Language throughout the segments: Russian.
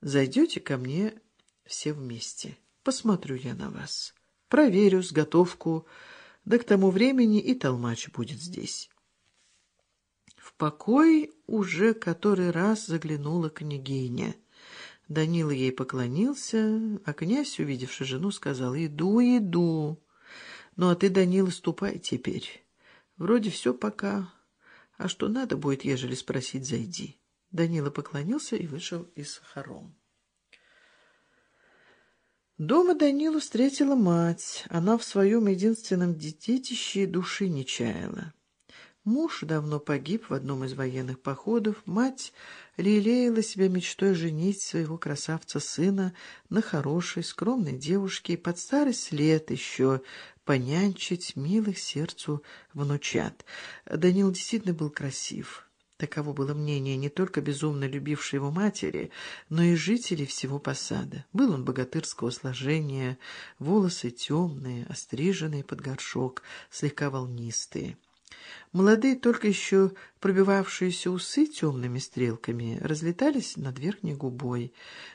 Зайдете ко мне все вместе. Посмотрю я на вас. Проверю сготовку, да к тому времени и толмач будет здесь. В покой уже который раз заглянула княгиня. Данила ей поклонился, а князь, увидевши жену, сказал «Иду, иду». «Ну, а ты, Данила, ступай теперь. Вроде все пока. А что надо будет, ежели спросить, зайди». Данила поклонился и вышел из хором. Дома Данилу встретила мать. Она в своем единственном детище души не чаяла. Муж давно погиб в одном из военных походов. Мать лелеяла себя мечтой женить своего красавца-сына на хорошей, скромной девушке и под старость лет еще понянчить милых сердцу внучат. Данил действительно был красив. Таково было мнение не только безумно любившей его матери, но и жителей всего посада. Был он богатырского сложения, волосы темные, остриженные под горшок, слегка волнистые. Молодые, только еще пробивавшиеся усы темными стрелками, разлетались над верхней губой.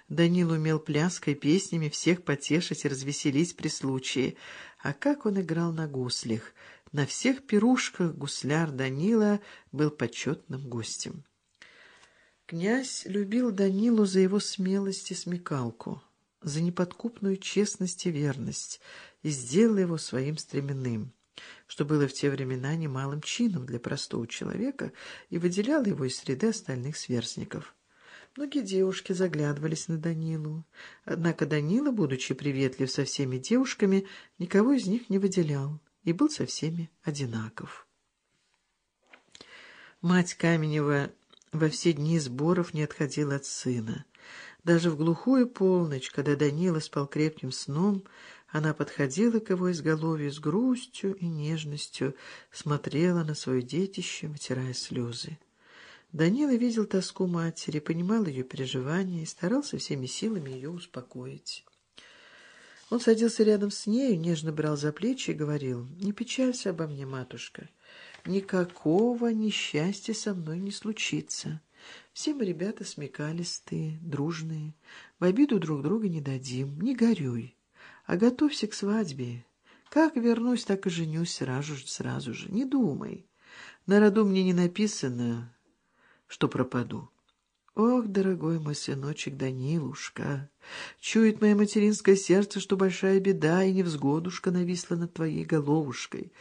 Данил умел пляской песнями всех потешить и развеселить при случае. А как он играл на гуслях! На всех пирушках гусляр Данила был почетным гостем. Князь любил Данилу за его смелость и смекалку, за неподкупную честность и верность, и сделал его своим стременным что было в те времена немалым чином для простого человека и выделяло его из среды остальных сверстников. Многие девушки заглядывались на Данилу. Однако Данила, будучи приветлив со всеми девушками, никого из них не выделял и был со всеми одинаков. Мать Каменева во все дни сборов не отходила от сына. Даже в глухую полночь, когда Данила спал крепким сном, она подходила к его изголовью с грустью и нежностью, смотрела на свое детище, вытирая слезы. Данила видел тоску матери, понимал ее переживания и старался всеми силами ее успокоить. Он садился рядом с нею, нежно брал за плечи и говорил, «Не печалься обо мне, матушка, никакого несчастья со мной не случится. Все мы ребята смекалистые, дружные, в обиду друг друга не дадим, не горюй» а готовься к свадьбе. Как вернусь, так и женюсь сразу же, сразу же. Не думай. На роду мне не написано, что пропаду. Ох, дорогой мой сыночек Данилушка, чует мое материнское сердце, что большая беда и невзгодушка нависла над твоей головушкой.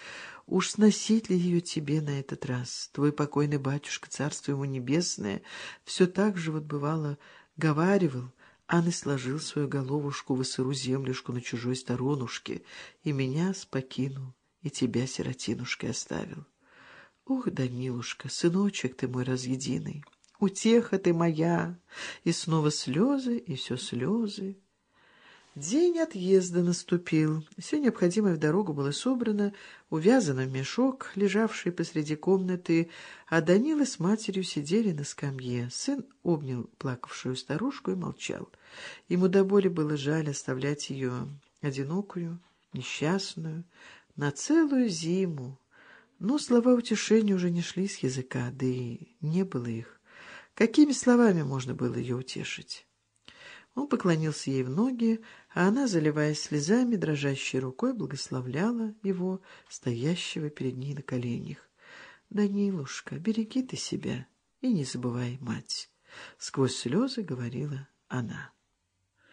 Уж сносить ли ее тебе на этот раз? Твой покойный батюшка, царство ему небесное, все так же вот бывало говаривал, Ан и сложил свою головушку в сыру землюшку на чужой сторонушке, и меня спокинул, и тебя, сиротинушкой, оставил. Ох, Данилушка, сыночек ты мой разъединый, утеха ты моя, и снова слезы, и все слезы. День отъезда наступил. Все необходимое в дорогу было собрано, увязано в мешок, лежавший посреди комнаты, а Данила с матерью сидели на скамье. Сын обнял плакавшую старушку и молчал. Ему до боли было жаль оставлять ее одинокую, несчастную, на целую зиму. Но слова утешения уже не шли с языка, да и не было их. Какими словами можно было ее утешить? Он поклонился ей в ноги, а она, заливаясь слезами, дрожащей рукой благословляла его, стоящего перед ней на коленях. «Данилушка, береги ты себя и не забывай мать!» — сквозь слезы говорила она.